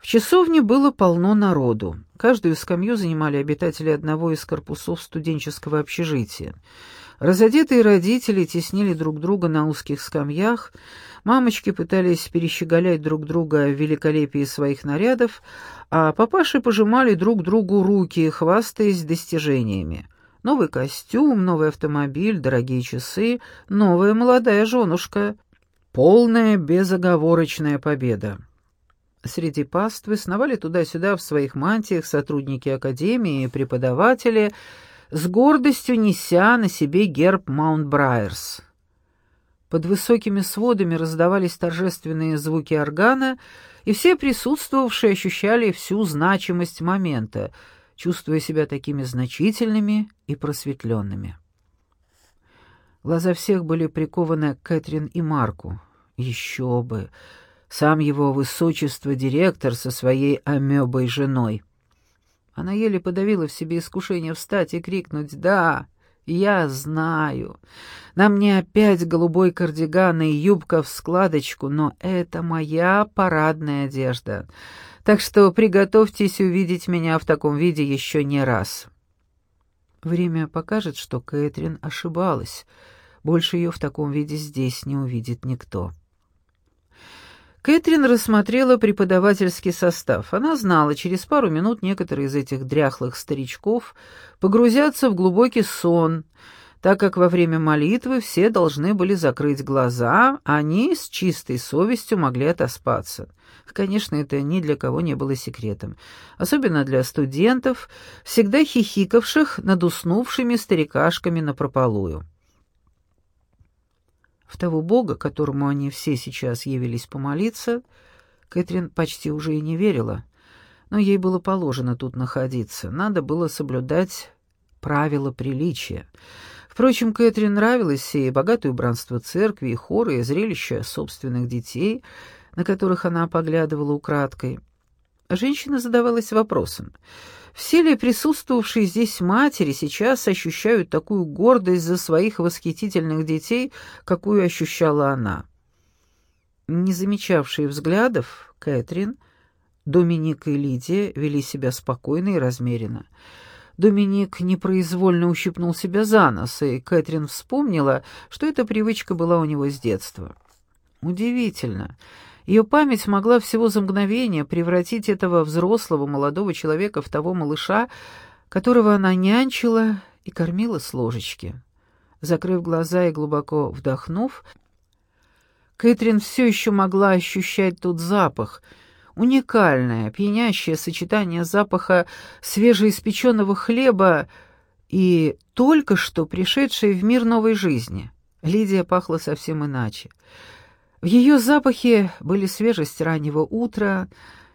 В часовне было полно народу. Каждую скамью занимали обитатели одного из корпусов студенческого общежития. Разодетые родители теснили друг друга на узких скамьях, мамочки пытались перещеголять друг друга в великолепии своих нарядов, а папаши пожимали друг другу руки, хвастаясь достижениями. Новый костюм, новый автомобиль, дорогие часы, новая молодая женушка. Полная безоговорочная победа. Среди паствы сновали туда-сюда в своих мантиях сотрудники академии и преподаватели, с гордостью неся на себе герб Маунт-Брайерс. Под высокими сводами раздавались торжественные звуки органа, и все присутствовавшие ощущали всю значимость момента, чувствуя себя такими значительными и просветленными. Глаза всех были прикованы к Кэтрин и Марку. Еще бы! Сам его высочество директор со своей амебой женой. Она еле подавила в себе искушение встать и крикнуть «Да, я знаю. На мне опять голубой кардиган и юбка в складочку, но это моя парадная одежда. Так что приготовьтесь увидеть меня в таком виде еще не раз». Время покажет, что Кэтрин ошибалась. Больше ее в таком виде здесь не увидит никто. Кэтрин рассмотрела преподавательский состав. Она знала, через пару минут некоторые из этих дряхлых старичков погрузятся в глубокий сон, так как во время молитвы все должны были закрыть глаза, а они с чистой совестью могли отоспаться. Конечно, это ни для кого не было секретом, особенно для студентов, всегда хихикавших над уснувшими старикашками напропалую. В того бога, которому они все сейчас явились помолиться, Кэтрин почти уже и не верила, но ей было положено тут находиться, надо было соблюдать правила приличия. Впрочем, Кэтрин нравилось и богатое убранство церкви, и хоры, и зрелище собственных детей, на которых она поглядывала украдкой. Женщина задавалась вопросом — все ли присутствовавшие здесь матери сейчас ощущают такую гордость за своих восхитительных детей, какую ощущала она? Не замечавшие взглядов, Кэтрин, Доминик и Лидия вели себя спокойно и размеренно. Доминик непроизвольно ущипнул себя за нос, и Кэтрин вспомнила, что эта привычка была у него с детства. Удивительно. Ее память могла всего за мгновение превратить этого взрослого молодого человека в того малыша, которого она нянчила и кормила с ложечки. Закрыв глаза и глубоко вдохнув, Кэтрин все еще могла ощущать тот запах, уникальное, пьянящее сочетание запаха свежеиспеченного хлеба и только что пришедшей в мир новой жизни. Лидия пахла совсем иначе. В ее запахе были свежесть раннего утра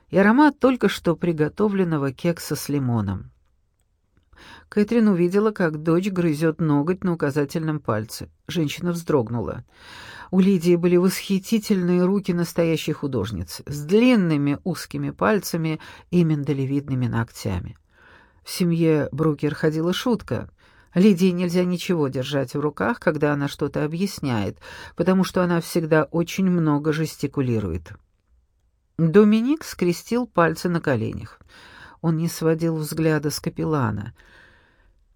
и аромат только что приготовленного кекса с лимоном. Кэтрин увидела, как дочь грызет ноготь на указательном пальце. Женщина вздрогнула. У Лидии были восхитительные руки настоящей художницы, с длинными узкими пальцами и миндалевидными ногтями. В семье Брукер ходила шутка. Лидии нельзя ничего держать в руках, когда она что-то объясняет, потому что она всегда очень много жестикулирует. Доминик скрестил пальцы на коленях. Он не сводил взгляда с капеллана.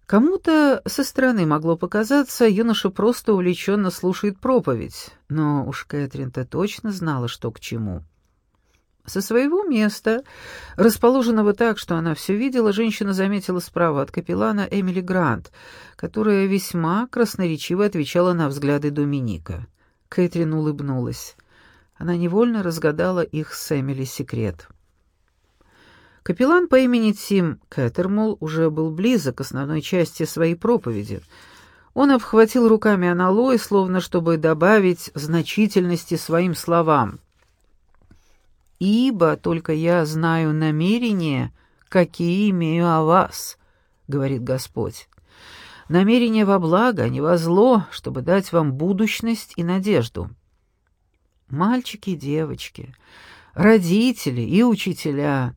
Кому-то со стороны могло показаться, юноша просто увлеченно слушает проповедь, но уж Кэтрин-то точно знала, что к чему. Со своего места, расположенного так, что она все видела, женщина заметила справа от капеллана Эмили Грант, которая весьма красноречиво отвечала на взгляды Доминика. Кэтрин улыбнулась. Она невольно разгадала их с Эмили секрет. Капеллан по имени Тим Кэтермол уже был близок к основной части своей проповеди. Он обхватил руками аналой, словно чтобы добавить значительности своим словам — ибо только я знаю намерения, какие имею о вас, — говорит Господь. Намерение во благо, а не во зло, чтобы дать вам будущность и надежду. Мальчики и девочки, родители и учителя,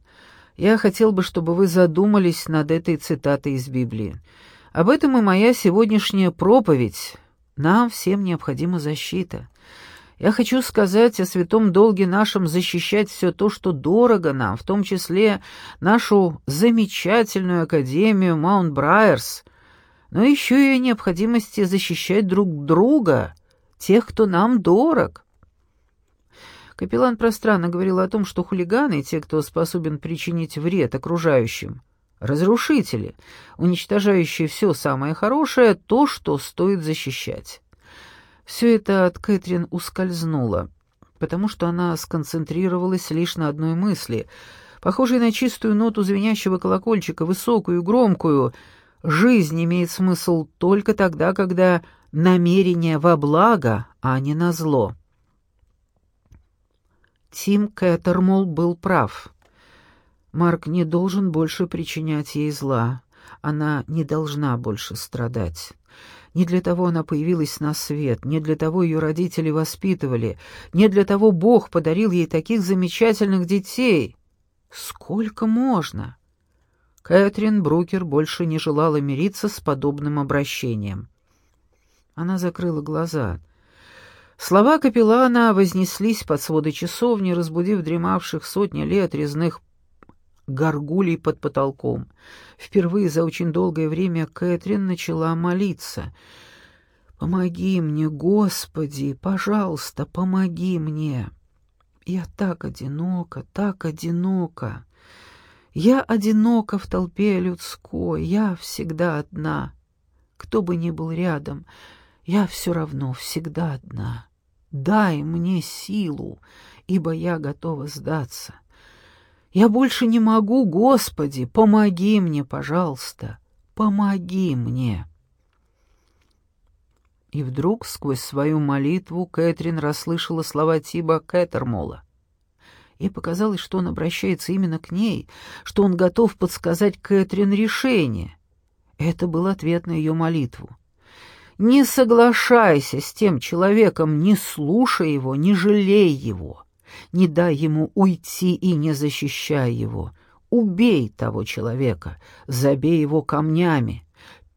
я хотел бы, чтобы вы задумались над этой цитатой из Библии. Об этом и моя сегодняшняя проповедь. Нам всем необходима защита. Я хочу сказать о святом долге нашем защищать все то, что дорого нам, в том числе нашу замечательную академию Маунт-Брайерс, но еще и о необходимости защищать друг друга, тех, кто нам дорог. Капеллан пространно говорил о том, что хулиганы, те, кто способен причинить вред окружающим, разрушители, уничтожающие все самое хорошее, то, что стоит защищать. Все это от Кэтрин ускользнуло, потому что она сконцентрировалась лишь на одной мысли, похожей на чистую ноту звенящего колокольчика, высокую и громкую. Жизнь имеет смысл только тогда, когда намерение во благо, а не на зло. Тим Кэттермол был прав. Марк не должен больше причинять ей зла. Она не должна больше страдать. Не для того она появилась на свет, не для того ее родители воспитывали, не для того Бог подарил ей таких замечательных детей. Сколько можно? Кэтрин Брукер больше не желала мириться с подобным обращением. Она закрыла глаза. Слова капеллана вознеслись под своды часовни, разбудив дремавших сотни лет резных горгулей под потолком. Впервые за очень долгое время Кэтрин начала молиться. «Помоги мне, Господи, пожалуйста, помоги мне! Я так одинока, так одинока! Я одинока в толпе людской, я всегда одна. Кто бы ни был рядом, я все равно всегда одна. Дай мне силу, ибо я готова сдаться. Я больше не могу, Господи, помоги мне, пожалуйста, помоги мне. И вдруг сквозь свою молитву Кэтрин расслышала слова Тиба Кэтермола. Ей показалось, что он обращается именно к ней, что он готов подсказать Кэтрин решение. Это был ответ на ее молитву. «Не соглашайся с тем человеком, не слушай его, не жалей его не дай ему уйти и не защищай его. Убей того человека, забей его камнями.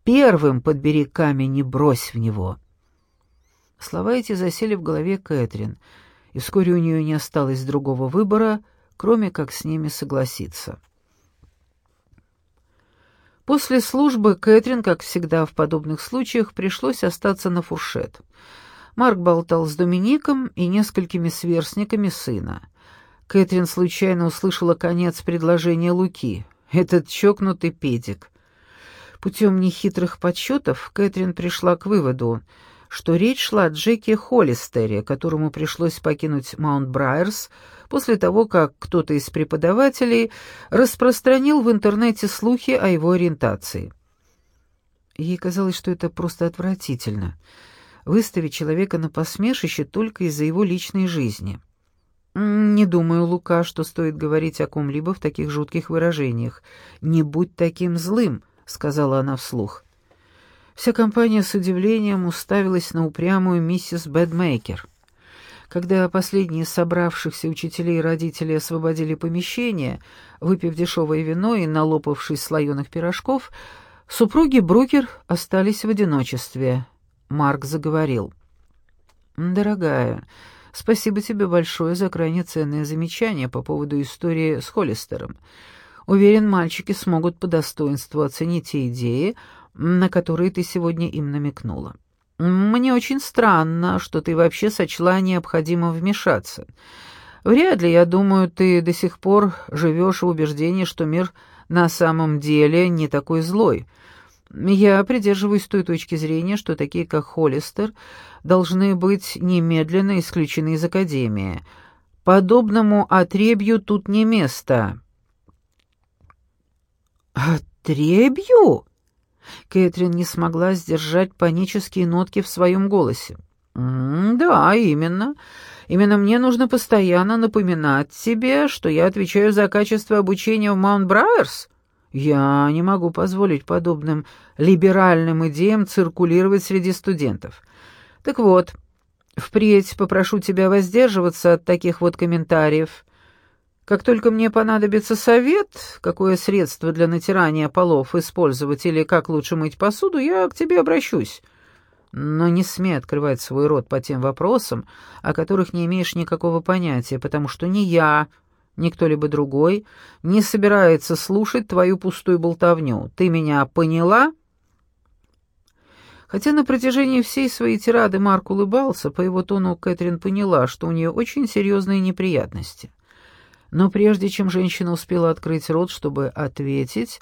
Первым подбери камень и брось в него». Слова эти засели в голове Кэтрин, и вскоре у нее не осталось другого выбора, кроме как с ними согласиться. После службы Кэтрин, как всегда в подобных случаях, пришлось остаться на фуршет — Марк болтал с Домиником и несколькими сверстниками сына. Кэтрин случайно услышала конец предложения Луки. Этот чокнутый педик. Путем нехитрых подсчетов Кэтрин пришла к выводу, что речь шла о Джеке Холлистере, которому пришлось покинуть Маунт Брайерс после того, как кто-то из преподавателей распространил в интернете слухи о его ориентации. Ей казалось, что это просто отвратительно — выставить человека на посмешище только из-за его личной жизни. «Не думаю, Лука, что стоит говорить о ком-либо в таких жутких выражениях. Не будь таким злым», — сказала она вслух. Вся компания с удивлением уставилась на упрямую миссис Бэдмейкер. Когда последние собравшихся учителей и родители освободили помещение, выпив дешевое вино и налопавшись слоеных пирожков, супруги Брукер остались в одиночестве. Марк заговорил. «Дорогая, спасибо тебе большое за крайне ценное замечание по поводу истории с Холлистером. Уверен, мальчики смогут по достоинству оценить те идеи, на которые ты сегодня им намекнула. Мне очень странно, что ты вообще сочла необходимым вмешаться. Вряд ли, я думаю, ты до сих пор живешь в убеждении, что мир на самом деле не такой злой». Я придерживаюсь той точки зрения, что такие, как Холлистер, должны быть немедленно исключены из Академии. Подобному отребью тут не место». «Отребью?» Кэтрин не смогла сдержать панические нотки в своем голосе. «Да, именно. Именно мне нужно постоянно напоминать себе, что я отвечаю за качество обучения в Маунт-Брайерс». Я не могу позволить подобным либеральным идеям циркулировать среди студентов. Так вот, впредь попрошу тебя воздерживаться от таких вот комментариев. Как только мне понадобится совет, какое средство для натирания полов использовать или как лучше мыть посуду, я к тебе обращусь. но не смей открывать свой рот по тем вопросам, о которых не имеешь никакого понятия, потому что ни я, ни кто-либо другой не собирается слушать твою пустую болтовню. Ты меня поняла?» Хотя на протяжении всей своей тирады Марк улыбался, по его тону Кэтрин поняла, что у нее очень серьезные неприятности. Но прежде чем женщина успела открыть рот, чтобы ответить,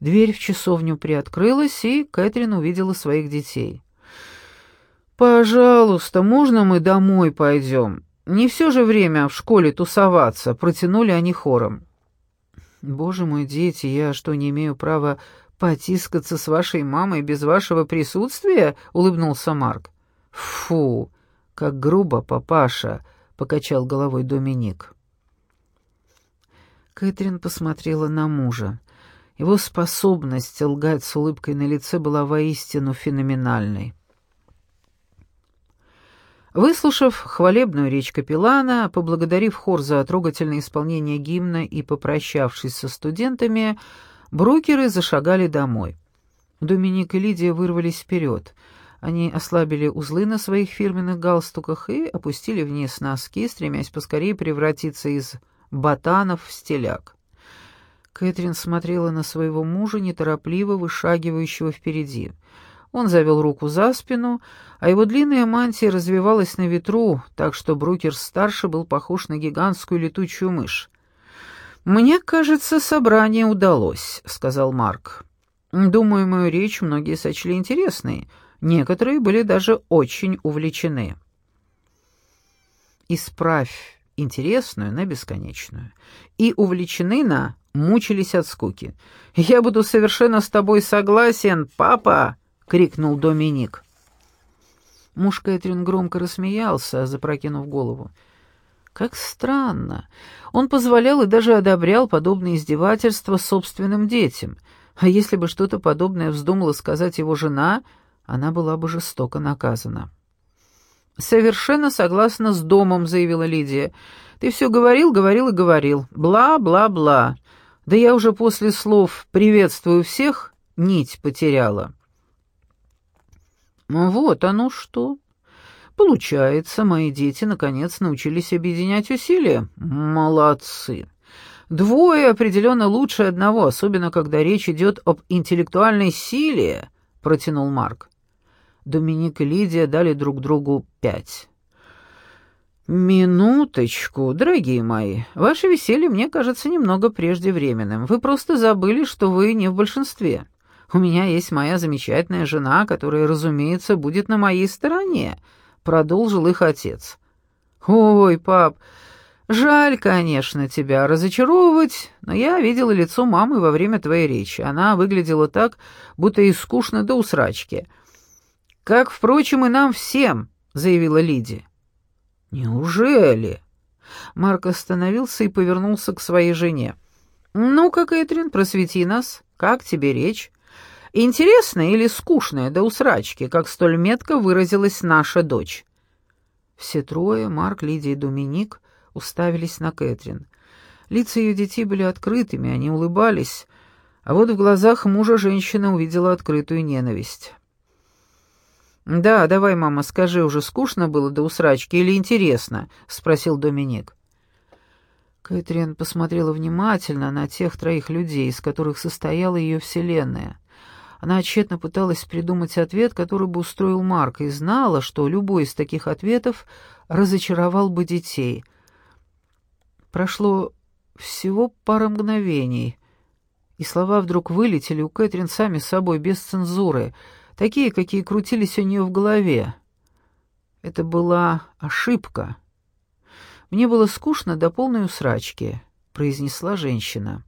дверь в часовню приоткрылась, и Кэтрин увидела своих детей. «Пожалуйста, можно мы домой пойдем? Не все же время в школе тусоваться», — протянули они хором. «Боже мой, дети, я что, не имею права потискаться с вашей мамой без вашего присутствия?» — улыбнулся Марк. «Фу, как грубо, папаша», — покачал головой Доминик. Кэтрин посмотрела на мужа. Его способность лгать с улыбкой на лице была воистину феноменальной. Выслушав хвалебную речь капеллана, поблагодарив хор за трогательное исполнение гимна и попрощавшись со студентами, брокеры зашагали домой. Доминик и Лидия вырвались вперед. Они ослабили узлы на своих фирменных галстуках и опустили вниз носки, стремясь поскорее превратиться из ботанов в стеляк. Кэтрин смотрела на своего мужа, неторопливо вышагивающего впереди — он завел руку за спину, а его длинная мантия развивалась на ветру, так что Брукер-старший был похож на гигантскую летучую мышь. «Мне кажется, собрание удалось», — сказал Марк. «Думаю, мою речь многие сочли интересной. Некоторые были даже очень увлечены». «Исправь интересную на бесконечную. И увлечены на мучились от скуки. Я буду совершенно с тобой согласен, папа!» Крикнул Доминик. Муж Кэтрин громко рассмеялся, запрокинув голову. Как странно. Он позволял и даже одобрял подобные издевательства собственным детям. А если бы что-то подобное вздумала сказать его жена, она была бы жестоко наказана. «Совершенно согласна с домом», — заявила Лидия. «Ты все говорил, говорил и говорил. Бла-бла-бла. Да я уже после слов «приветствую всех» нить потеряла». Вот оно что. Получается, мои дети наконец научились объединять усилия. Молодцы. Двое определенно лучше одного, особенно когда речь идет об интеллектуальной силе, протянул Марк. Доминик и Лидия дали друг другу пять. «Минуточку, дорогие мои. Ваше веселье мне кажется немного преждевременным. Вы просто забыли, что вы не в большинстве. У меня есть моя замечательная жена, которая, разумеется, будет на моей стороне», — продолжил их отец. «Ой, пап, жаль, конечно, тебя разочаровывать, но я видела лицо мамы во время твоей речи. Она выглядела так, будто и скучно до усрачки». «Как, впрочем, и нам всем», — заявила Лидия. «Неужели?» Марк остановился и повернулся к своей жене. «Ну-ка, Кэтрин, просвети нас. Как тебе речь? Интересная или скучная до усрачки, как столь метко выразилась наша дочь?» Все трое, Марк, Лидия и Доминик, уставились на Кэтрин. Лица ее детей были открытыми, они улыбались, а вот в глазах мужа женщина увидела открытую ненависть. «Да, давай, мама, скажи, уже скучно было до усрачки или интересно?» — спросил Доминик. Кэтрин посмотрела внимательно на тех троих людей, из которых состояла ее вселенная. Она тщетно пыталась придумать ответ, который бы устроил Марка, и знала, что любой из таких ответов разочаровал бы детей. Прошло всего пара мгновений, и слова вдруг вылетели у Кэтрин сами собой, без цензуры, такие, какие крутились у нее в голове. Это была ошибка. «Мне было скучно до полной усрачки», — произнесла женщина.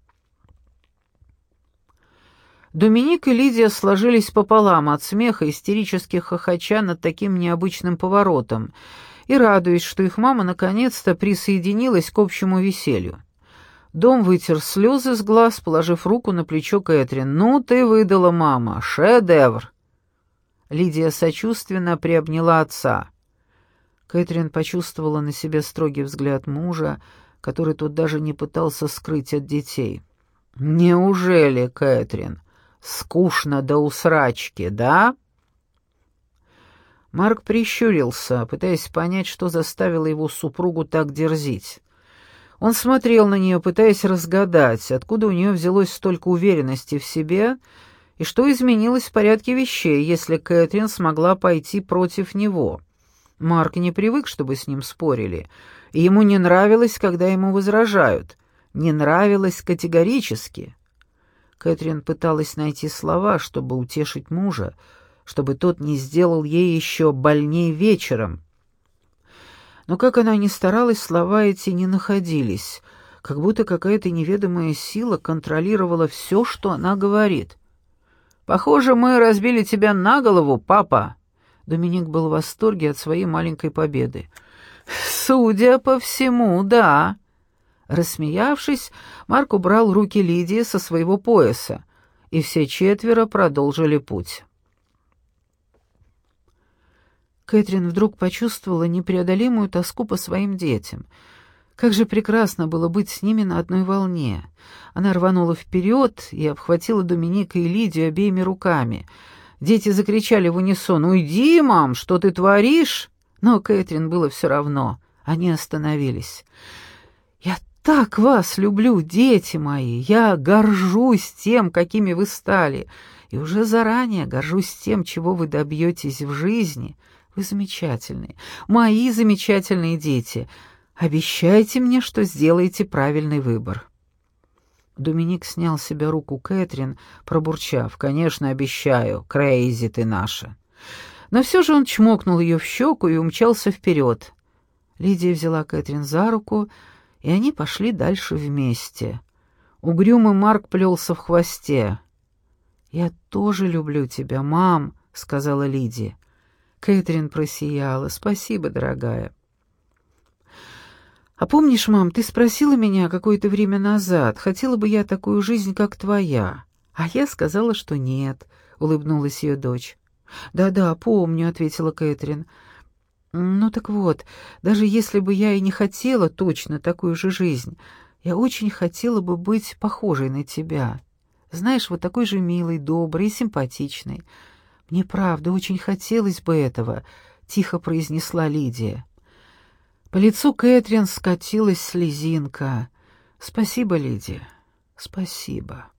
Доминик и Лидия сложились пополам от смеха, истерически хохоча над таким необычным поворотом, и радуясь, что их мама наконец-то присоединилась к общему веселью. Дом вытер слезы с глаз, положив руку на плечо Кэтрин. «Ну ты выдала, мама! Шедевр!» Лидия сочувственно приобняла отца. Кэтрин почувствовала на себе строгий взгляд мужа, который тут даже не пытался скрыть от детей. «Неужели, Кэтрин?» Скучно до усрачки, да?» Марк прищурился, пытаясь понять, что заставило его супругу так дерзить. Он смотрел на нее, пытаясь разгадать, откуда у нее взялось столько уверенности в себе и что изменилось в порядке вещей, если Кэтрин смогла пойти против него. Марк не привык, чтобы с ним спорили, и ему не нравилось, когда ему возражают. Не нравилось категорически. Кэтрин пыталась найти слова, чтобы утешить мужа, чтобы тот не сделал ей еще больней вечером. Но как она ни старалась, слова эти не находились, как будто какая-то неведомая сила контролировала все, что она говорит. «Похоже, мы разбили тебя на голову, папа!» Доминик был в восторге от своей маленькой победы. «Судя по всему, да». Рассмеявшись, Марк убрал руки Лидии со своего пояса, и все четверо продолжили путь. Кэтрин вдруг почувствовала непреодолимую тоску по своим детям. Как же прекрасно было быть с ними на одной волне. Она рванула вперед и обхватила Доминика и Лидию обеими руками. Дети закричали в унисон «Уйди, мам, что ты творишь?» Но Кэтрин было все равно. Они остановились. «Я так вас люблю, дети мои! Я горжусь тем, какими вы стали, и уже заранее горжусь тем, чего вы добьетесь в жизни». Вы замечательные, мои замечательные дети. Обещайте мне, что сделаете правильный выбор». Доминик снял с себя руку Кэтрин, пробурчав. «Конечно, обещаю, Крейзи ты наша». Но все же он чмокнул ее в щеку и умчался вперед. Лидия взяла Кэтрин за руку, и они пошли дальше вместе. Угрюмый Марк плелся в хвосте. «Я тоже люблю тебя, мам», — сказала Лидия. Кэтрин просияла. «Спасибо, дорогая». «А помнишь, мам, ты спросила меня какое-то время назад, хотела бы я такую жизнь, как твоя?» «А я сказала, что нет», — улыбнулась ее дочь. «Да-да, помню», — ответила Кэтрин. «Ну так вот, даже если бы я и не хотела точно такую же жизнь, я очень хотела бы быть похожей на тебя. Знаешь, вот такой же милой, доброй и симпатичной. «Мне правда очень хотелось бы этого», — тихо произнесла Лидия. По лицу Кэтрин скатилась слезинка. «Спасибо, Лидия, спасибо».